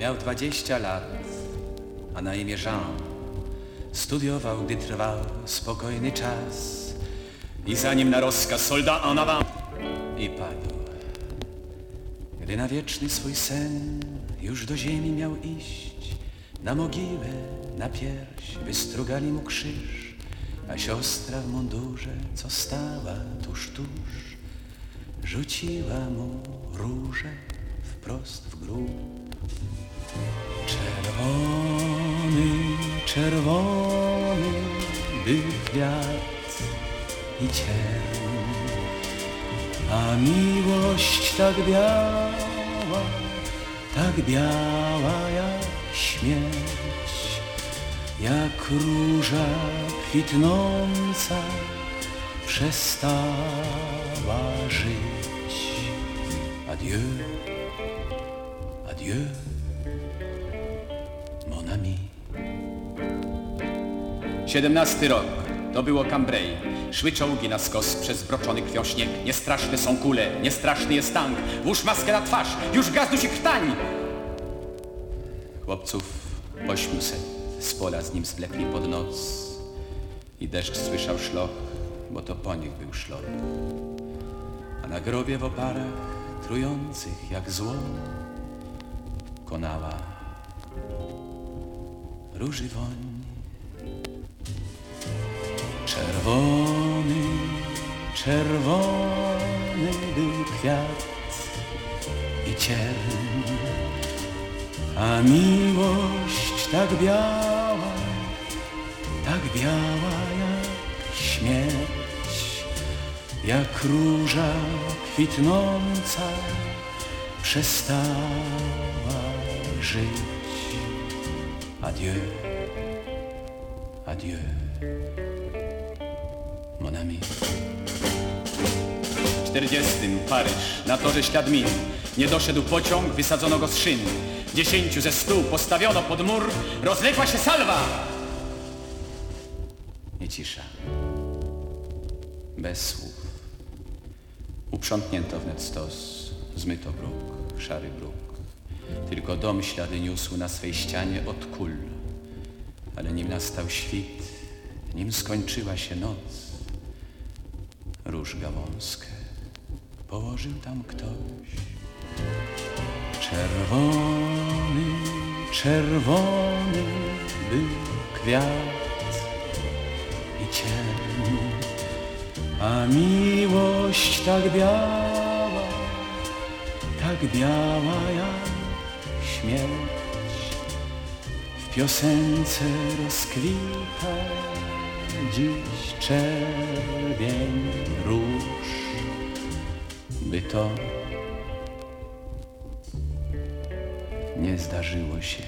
Miał 20 lat, a na imię Jean. Studiował, gdy trwał spokojny czas. I zanim na rozkaz soldat en avant i padł. Gdy na wieczny swój sen już do ziemi miał iść, na mogiłę, na pierś wystrugali mu krzyż, a siostra w mundurze, co stała tuż, tuż, rzuciła mu różę wprost w grób. Czerwony, czerwony był kwiat i cień, a miłość tak biała, tak biała jak śmierć, jak róża kwitnąca przestała żyć. Adieu, adieu, Siedemnasty rok. To było Cambrai. Szły czołgi na skos przez zbroczony krwią. Niestraszne są kule, niestraszny jest tank. Włóż maskę na twarz, już gaz dusi chtań! Chłopców ośmiuset z pola z nim zwlekli pod noc. I deszcz słyszał szloch, bo to po nich był szlok. A na grobie w oparach, trujących jak zło, konała róży woń. Czerwony, czerwony był kwiat i ciern, a miłość tak biała, tak biała jak śmierć, jak róża kwitnąca przestała żyć. Adieu, adieu, mon ami. Czterdziestym Paryż, na torze ślad min. Nie doszedł pociąg, wysadzono go z szyn. Dziesięciu ze stu postawiono pod mur, rozległa się salwa. I cisza. Bez słów. Uprzątnięto wnet stos, zmyto bruk, szary bruk. Tylko dom ślady niósł na swej ścianie od kul. Ale nim nastał świt, nim skończyła się noc, róż gałązkę położył tam ktoś. Czerwony, czerwony był kwiat i cień, a miłość tak biała, tak biała jak śmierć. W piosence rozkwita dziś czerwień róż, by to nie zdarzyło się.